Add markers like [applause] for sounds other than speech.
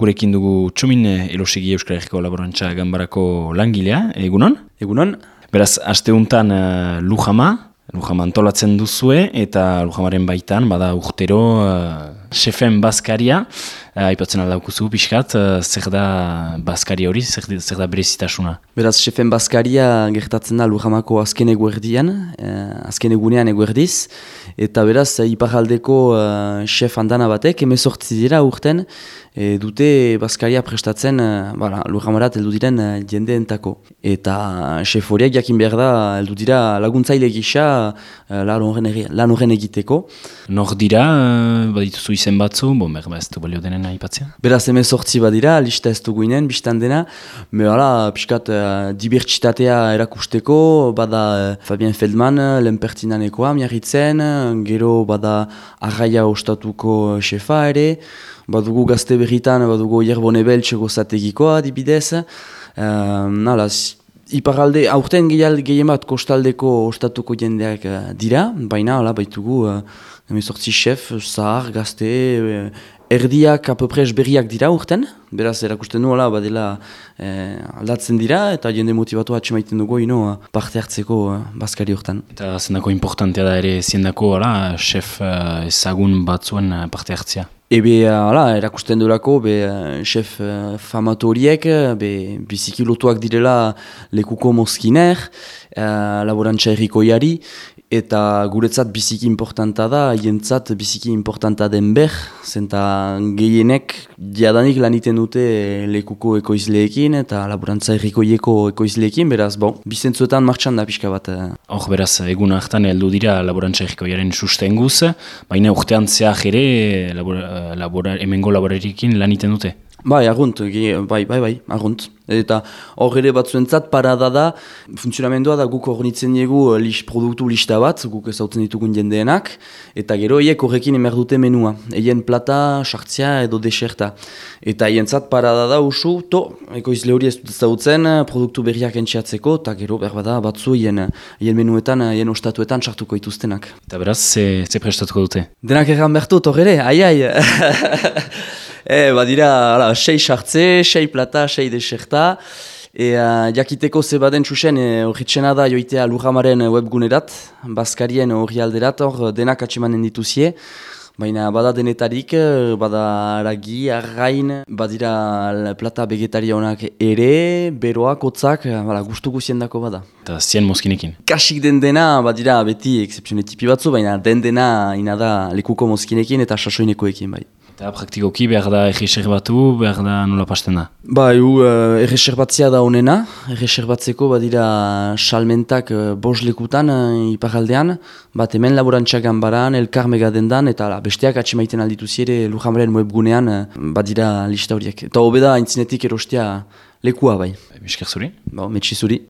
Gurekin dugu txumin elosegi Euskal Herriko Laborantza Gambarako langilea, egunon? Egunon. Beraz, asteuntan uh, Lujama, Lujama antolatzen duzue, eta Lujamaren baitan, bada urtero, uh, xefen Baskaria, uh, aipatzen aldaukuzu, pixkat, uh, zer da Baskari hori, zer, zer da berezitasuna? Beraz, xefen Baskaria gertatzen da Lujamako azken eguerdian, uh, azken egunean eguerdiz, eta beraz, iparaldeko uh, xef handana batek, emezortzi dira urten, e, dute Baskaria prestatzen uh, bara, Lujamarat heldu diren uh, jendeentako. Eta xef horiek jakin behar da, heldu dira laguntzaile gisa uh, lan horren egiteko. Nor dira, uh, badituzu izen batzu, bon, berba ez du balio denen aipatzea? Beraz hemen sortzi badira, lista ez dugu biztan dena, me hala, piskat, uh, dibertsitatea erakusteko, bada uh, Fabien Feldman, uh, lehenpertinanekoa, miarritzen, gero bada arraia ostatuko xefa ere, badugu gazte berritan, badugu jerbone beltxeko zategikoa, dibidez, uh, nala, Iparalde, aurten gehien bat kostaldeko ostatuko jendeak dira, baina ala, baitugu uh, emezortzi chef, zahar, gazte, erdiak apoprez berriak dira urten, beraz erakusten nuela badela eh, aldatzen dira eta jende motivatu atxe maiten dugu ino parte hartzeko eh, bazkari urten. Eta zendako importantea da ere ziendako ala, chef eh, ezagun batzuen eh, parte hartzea? Ebe, ala, erakusten durako, be, chef uh, famatu horiek, be, biziki lotuak direla lekuko moskiner, uh, laborantza errikoiari, eta guretzat biziki importanta da, hientzat biziki importanta den ber, zenta gehienek diadanik laniten dute lekuko ekoizleekin eta laborantza errikoieko ekoizleekin, beraz, bon, bizentzuetan martxan da pixka bat. Eh. Hor, beraz, egun hartan heldu dira laborantza errikoiaren sustenguz, baina urtean zehar ere labora, labora, emengo laborarikin laniten dute. Bai, argunt, bai, bai, bai, argunt. Eta hor ere batzuentzat parada da, funtzionamendua da guk hor nitzen diegu eh, lix, produktu lista bat, guk ezautzen ditugun jendeenak, eta gero eiek horrekin emer dute menua. Eien plata, sartzia edo deserta. Eta eientzat parada da usu, to, ekoizle hori ez dut ezautzen, produktu berriak entxeatzeko, eta gero behar da batzu eien, eien menuetan, eien ostatuetan sartuko ituztenak. Eta beraz, ze, ze prestatuko dute? Denak erran bertu, hor ere, ai, ai. [laughs] E, badira, ala, sei sartze, sei plata, sei deserta. E, uh, jakiteko ze baden txusen, horritzena da joitea Lujamaren webgunerat, Baskarien hori alderat, hor denak atxemanen dituzie. Baina bada denetarik, bada ragi, arrain, badira plata vegetaria honak ere, beroak, otzak, bala, gustu guzien dako bada. Eta zien moskinekin? Kasik den dena, badira beti, exceptione tipi batzu, baina den dena inada lekuko moskinekin eta sasoinekoekin bai. Eta praktikoki behar da erreserbatu, behar da nola pasten da? Ba, hu, uh, erreserbatzea da honena. Erreserbatzeko badira salmentak uh, bos lekutan uh, iparaldean. Bat hemen laborantxagan baran, elkar megadendan, eta la, besteak atxemaiten alditu ziere Lujamaren webgunean uh, badira lista horiek. Eta hobeda, aintzinetik erostea lekua bai. Misker zuri? Ba, metxi zuri.